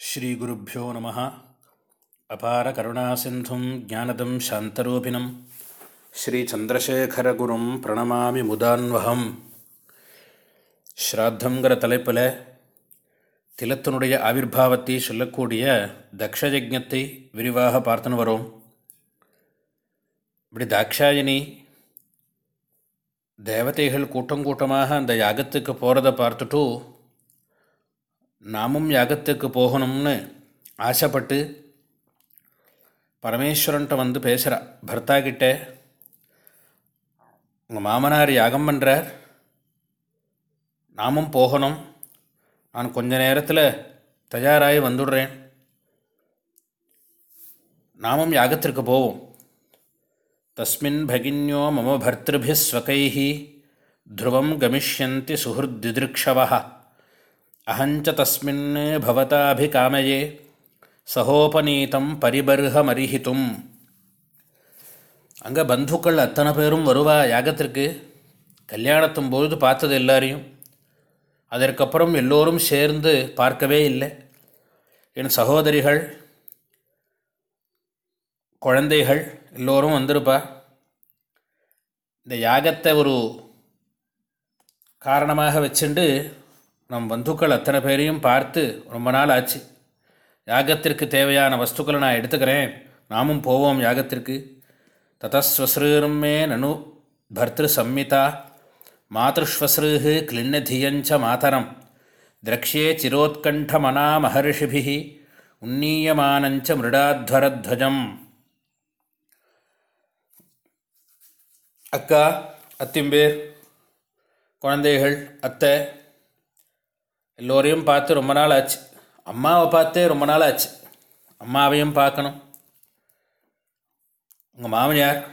ஸ்ரீகுருப்போ நம. அபார கருணாசிந்தும் ஜானதம் சாந்தரூபிணம். ஸ்ரீச்சந்திரசேகரகுரும் பிரணமாமி முதான்வகம். ஸ்ராத்தங்கிற தலைப்பில் திலத்தினுடைய ஆவிர்வாவத்தை சொல்லக்கூடிய தக்ஷயஜத்தை விரிவாக பார்த்துன்னு வரோம். இப்படி தாக்ஷாயினி தேவதைகள் கூட்டம் கூட்டமாக அந்த யாகத்துக்கு போகிறத பார்த்துட்டு நாமும் யாகத்துக்கு போகணும்னு ஆசைப்பட்டு பரமேஸ்வரன்ட்ட வந்து பேசுகிறா பர்த்தா கிட்டே உங்கள் மாமனார் யாகம் பண்ணுறார் நாமும் போகணும். நான் கொஞ்ச நேரத்தில் தயாராகி வந்துடுறேன். நாமும் யாகத்திற்கு போவோம். தஸ்மின் பகின்யோ மம பர்த்திருபிஸ்வகைஹி துருவம் த்ருவம் கமிஷ்யந்தி சுஹൃத்திதிருக்ஷவः அஹஞ்ச தஸ்மின் பவதாபிகாமயே சகோபநீதம் பரிபர்ஹமரிஹித்தும் அங்கே பந்துக்கள் அத்தனை பேரும் வருவா யாகத்திற்கு? கல்யாணத்தும் பொழுது பார்த்தது எல்லாரையும். அதற்கப்புறம் எல்லோரும் சேர்ந்து பார்க்கவே இல்லை. என் சகோதரிகள் குழந்தைகள் எல்லோரும் வந்திருப்பா. இந்த யாகத்தை ஒரு காரணமாக வச்சுண்டு நம் பந்துக்கள் அத்தனை பேரையும் பார்த்து ரொம்ப நாள் ஆச்சு. யாகத்திற்கு தேவையான வஸ்துக்களை நான் எடுத்துக்கிறேன். நாமும் போவோம் யாகத்திற்கு. ததஸ்வஸ்ரீரும் நனு பர்திரு சம்மிதா மாதృశ్வஸ்ருஹு கிளின்னதியஞ்ச மாதரம். திரக்ஷே சிரோத்கண்டமனா மகர்ஷிபி உன்னீயமானஞ்ச மிருடாத்வரத்வஜம். அக்கா அத்திம்பேர் குழந்தைகள் அத்தை எல்லோரையும் பார்த்து ரொம்ப நாள் ஆச்சு. அம்மாவை பார்த்தே ரொம்ப நாள் ஆச்சு. அம்மாவையும் பார்க்கணும். உங்கள் மாமியார்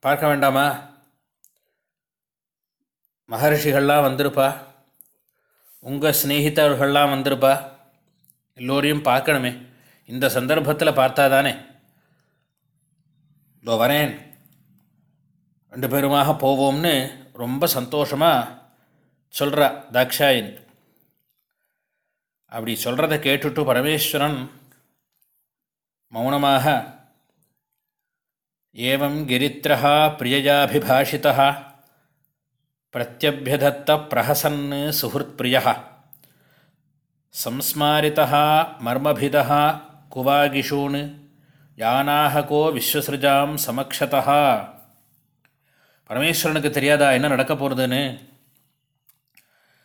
பார்க்க வேண்டாமா? மகர்ஷிகள்லாம் வந்திருப்பா. உங்கள் ஸ்நேகிதர்கள்லாம் வந்திருப்பா. எல்லோரையும் பார்க்கணுமே. இந்த சந்தர்ப்பத்தில் பார்த்தா தானே இதோ வரேன். ரெண்டு பேருமாக போவோம்னு ரொம்ப சந்தோஷமாக சொல்கிறா தாக்ஷாயின். அப்படி சொல்கிறத கேட்டுட்டு பரமேஸ்வரன் மௌனமாக ஏவம் கிரித்ரஹா பிரியஜாபிபாஷிதா பிரத்யபியதத்த பிரஹசன் சுஹൃத்பிரிய சம்ஸ்மாரிதா மர்மபிதா குவாகிஷூன் யானாகோ விஸ்வசிருஜாம் சமக்ஷதா பரமேஸ்வரனுக்கு தெரியாதா என்ன நடக்க போகிறதுன்னு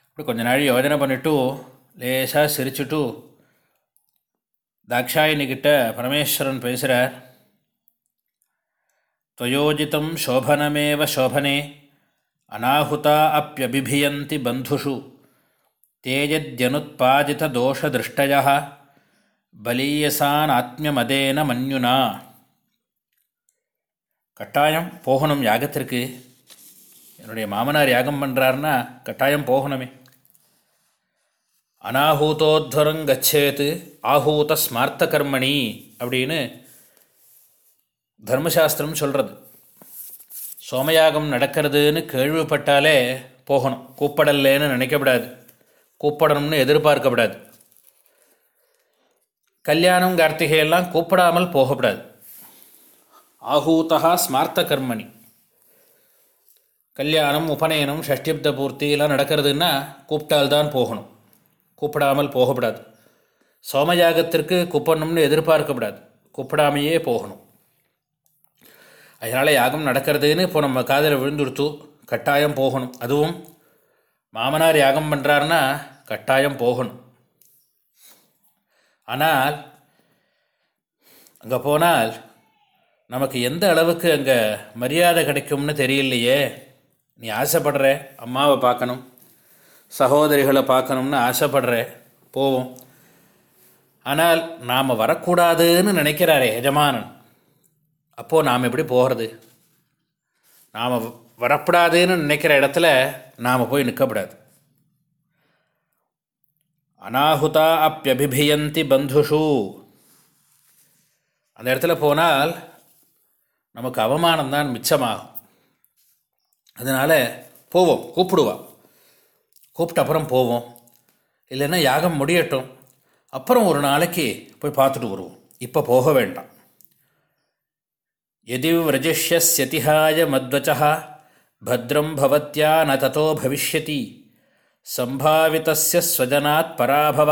இப்படி கொஞ்ச நாள் யோஜனை பண்ணிவிட்டு லேசாக சிரிச்சுட்டு தாட்சாயினிக்கிட்ட பரமேஸ்வரன் பேசுகிறார் துவயோஜிதம் சோபனமேவ சோபனே அநாகுதா அப்பியபிபியந்தி பந்துஷு தேஜத்யனுத்பாதித தோஷதிருஷ்டய பலீயசான் ஆத்மியமதேன மன்யுனா கட்டாயம் போகணும் யாகத்திற்கு என்னுடைய மாமனார் யாகம் பண்ணுறாருன்னா கட்டாயம் போகணுமே. அனாஹூதோத்வரம் கச்சேத்து ஆஹூத ஸ்மார்த்த கர்மணி அப்படின்னு தர்மசாஸ்திரம் சொல்கிறது சோமயாகம் நடக்கிறதுன்னு கேள்விப்பட்டாலே போகணும். கூப்பிடலேன்னு நினைக்கப்படாது கூப்பிடணும்னு எதிர்பார்க்கப்படாது கல்யாணம் கார்த்திகையெல்லாம் கூப்பிடாமல் போகப்படாது ஆஹூதா ஸ்மார்த்த கர்மணி கல்யாணம் உபநயனம் ஷஷ்டிப்த பூர்த்தி எல்லாம் நடக்கிறதுன்னா கூப்பிட்டால்தான் போகணும். கூப்பிடாமல் போகப்படாது சோமயாகத்திற்கு கூப்பிடணும்னு எதிர்பார்க்கப்படாது கூப்பிடாமையே போகணும். அதனால் யாகம் நடக்கிறதுன்னு இப்போ நம்ம காதில் விழுந்துடுத்து கட்டாயம் போகணும். அதுவும் மாமனார் யாகம் பண்ணுறாருன்னா கட்டாயம் போகணும். ஆனால் அங்கே போனால் நமக்கு எந்த அளவுக்கு அங்கே மரியாதை கிடைக்கும்னு தெரியலையே. நீ ஆசைப்படுற அம்மாவை பார்க்கணும். சகோதரிகளை பார்க்கணும்னு ஆசைப்படுறேன். போவோம். ஆனால் நாம் வரக்கூடாதுன்னு நினைக்கிறாரே எஜமானன். அப்போது நாம் எப்படி போகிறது? நாம் வரப்படாதுன்னு நினைக்கிற இடத்துல நாம் போய் நிற்கப்படாது அனாகுதா அப்பியபிபியந்தி பந்துஷு. அந்த இடத்துல போனால் நமக்கு அவமானம்தான் மிச்சமாகும். அதனால் போவோம் கூப்பிடுவான் கூப்பிட்ட அப்புறம் போவோம் இல்லைன்னா யாகம் முடியட்டும். அப்புறம் ஒரு நாளைக்கு போய் பார்த்துட்டு வருவோம். இப்போ போக வேண்டாம். எதி விரஜிஷ்யத்திஹாய மத்வச்சா பத்ரம் பவத்யா ந ததோ பவிஷ்யதி சம்பாவிதஸ்ய ஸ்வஜனாத் பராபவ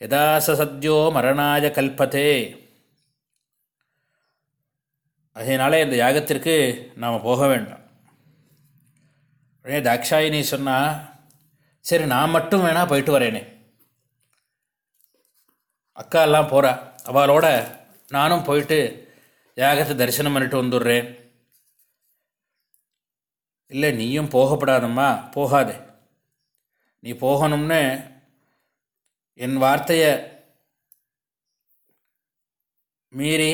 யதா ச சத்யோ மரணாய கல்பத்தே அதனாலே இந்த யாகத்திற்கு நாம் போக வேண்டாம். உடனே தாக்ஷாயினி சொன்னால் சரி நான் மட்டும் வேணால் போயிட்டு வரேனே. அக்கா எல்லாம் போகிறா அவளோட நானும் போயிட்டு யாகத்தை தரிசனம் பண்ணிட்டு வந்துடுறேன். இல்லை நீயும் போகப்படாதம்மா. போகாதே. நீ போகணும்னு என் வார்த்தையை மீறி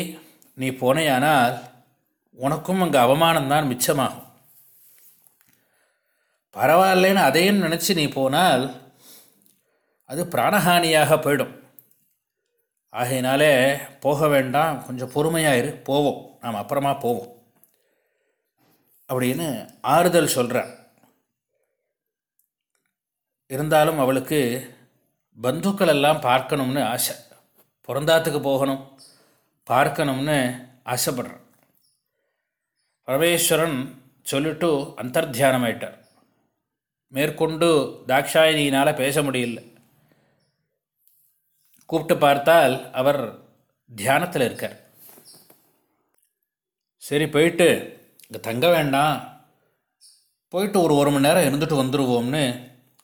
நீ போனேயானால் உனக்கும் அங்கே அவமானம்தான் மிச்சமாகும். பரவாயில்லைன்னு அதையும் நினச்சி நீ போனால் அது பிராணஹானியாக போயிடும். ஆகையினாலே போக வேண்டாம் கொஞ்சம் பொறுமையாக இரு போவோம் நாம் அப்புறமா போவோம். அப்படின்னு ஆறுதல் சொல்கிறேன் இருந்தாலும் அவளுக்கு பந்துக்கள் எல்லாம் பார்க்கணும்னு ஆசை. பிறந்தாத்துக்கு போகணும் பார்க்கணும்னு ஆசைப்படுறான். பரமேஸ்வரன் சொல்லிட்டு அந்தர்த்தியானமாயிட்டார். மேற்கொண்டு தாக்ஷாயினியினால் பேச முடியல. கூப்பிட்டு பார்த்தால் அவர் தியானத்தில் இருக்கார். சரி போயிட்டு இங்கே தங்க வேண்டாம். போயிட்டு ஒரு ஒரு மணி நேரம் இருந்துட்டு வந்துடுவோம்னு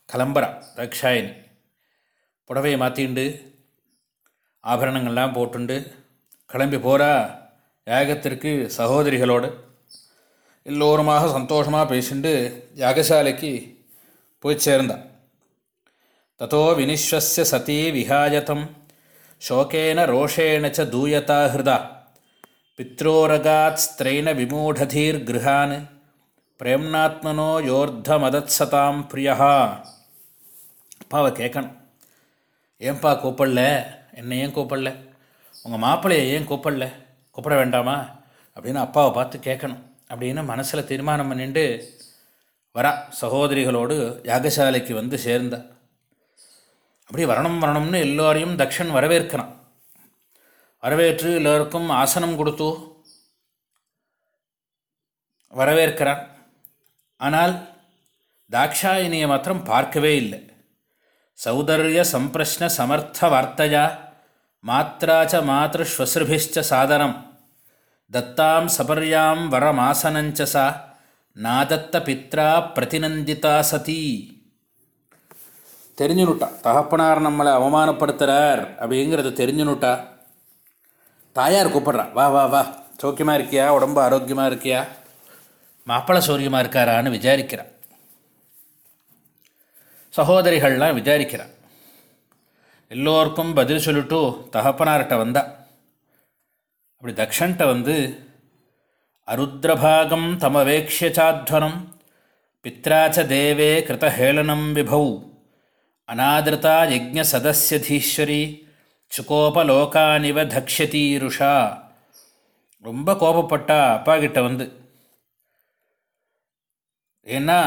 கிளம்புறா தக்ஷாயினி புடவையை மாற்றிண்டு ஆபரணங்கள்லாம் போட்டுண்டு கிளம்பி போகிறா யாகத்திற்கு சகோதரிகளோடு. எல்லோருமாக சந்தோஷமாக பேசிண்டு யாகசாலைக்கு போய் சேர்ந்தான் ததோ வினிஸ்வச சதி விஹாயதம். சோகேன ரோஷேண ச தூயதா ஹிருதா பித்ரோரகாத் ஸ்திரைன விமூடதீர் கிருஹான் பிரேம்னாத்மனோ யோர்த மதத்சதாம் பிரியா அப்பாவை கேட்கணும் ஏன்பா கூப்பிடல என்னை ஏன் கூப்பிடல உங்கள் மாப்பிள்ளையை ஏன் கூப்பிடல கூப்பிட வேண்டாமா அப்படின்னு அப்பாவை பார்த்து கேட்கணும் அப்படின்னு மனசில் தீர்மானம் பண்ணிட்டு வரா சகோதரிகளோடு யாகசாலைக்கு வந்து சேர்ந்தா. அப்படி வரணும் வரணும்னு எல்லோரையும் தக்ஷன் வரவேற்கிறான். வரவேற்று எல்லோருக்கும் ஆசனம் கொடுத்து வரவேற்கிறான். ஆனால் தாக்ஷாயினியை மாத்திரம் பார்க்கவே இல்லை. சௌதர்ய சம்பிரஷ்ன சமர்த்த வார்த்தையா மாத்திராச்ச மாத்திருஸ்வசிருபிஷ்ட சாதனம். தத்தாம் சபர்யாம் வரமாசனஞ்ச சா நாதத்த பித்ரா பிரதிநந்திதா சதி தெரிஞ்சுனுட்டா. தகப்பனார் நம்மளை அவமானப்படுத்துகிறார் அப்படிங்கிறத தெரிஞ்சுனுட்டா. தாயார் கூப்பிட்றா. வா வா வா. சௌக்கியமாக இருக்கியா? உடம்பு ஆரோக்கியமாக இருக்கியா? மாப்பிள்ளை சௌரியமாக இருக்காரான்னு விசாரிக்கிறா. சகோதரிகள்லாம் விசாரிக்கிறா. எல்லோருக்கும் பதில் சொல்லிட்டு தகப்பனார்கிட்ட வந்தா. அப்படி தக்ஷன்ட்ட வந்து அருத்ரபாகம் தமவேக்ஷிய சாத்வனம். பித்ராச்ச தேவே கிருதஹேளனம் விபௌ அநாதிருதா யஜ்ஞசதஸ்யதீஸ்வரி சுகோபலோகானிவ தக்ஷதீருஷா ரொம்ப கோபப்பட்டா அப்பா கிட்ட வந்து ஏன்னா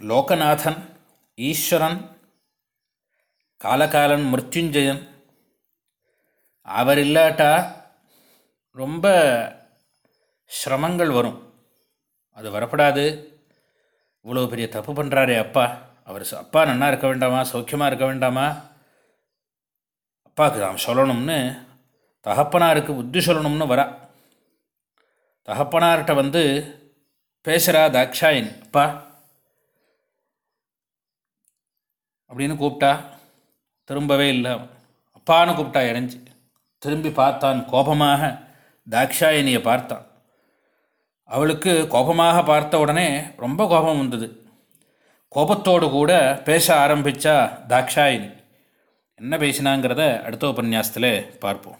லோகநாதன் ஈஸ்வரன் காலகாலன் மிருத்யுஞ்சயன் அவர் இல்லாட்டா ரொம்ப சிரமங்கள் வரும். அது வரப்படாது. இவ்வளோ பெரிய தப்பு பண்ணுறாரே அப்பா. அவர் அப்பா நன்னா இருக்க வேண்டாமா? சௌக்கியமாக இருக்க வேண்டாமா? அப்பாவுக்கு நாம் சொல்லணும்னு தகப்பனாருக்கு புத்தி சொல்லணும்னு வரா. தகப்பனார்கிட்ட வந்து பேசுகிறா தாக்ஷாயின் அப்பா. அப்படின்னு கூப்பிட்டா திரும்பவே இல்லை அப்பான்னு கூப்பிட்டா இறைஞ்சி. திரும்பி பார்த்தான் கோபமாக. தாக்ஷாயினியை பார்த்தான். அவளுக்கு கோபமாக பார்த்த உடனே ரொம்ப கோபம் வந்தது. கோபத்தோடு கூட பேச ஆரம்பித்தா தாக்ஷாயினி. என்ன பேசினாங்கிறத அடுத்த உபன்யாசத்தில் பார்ப்போம்.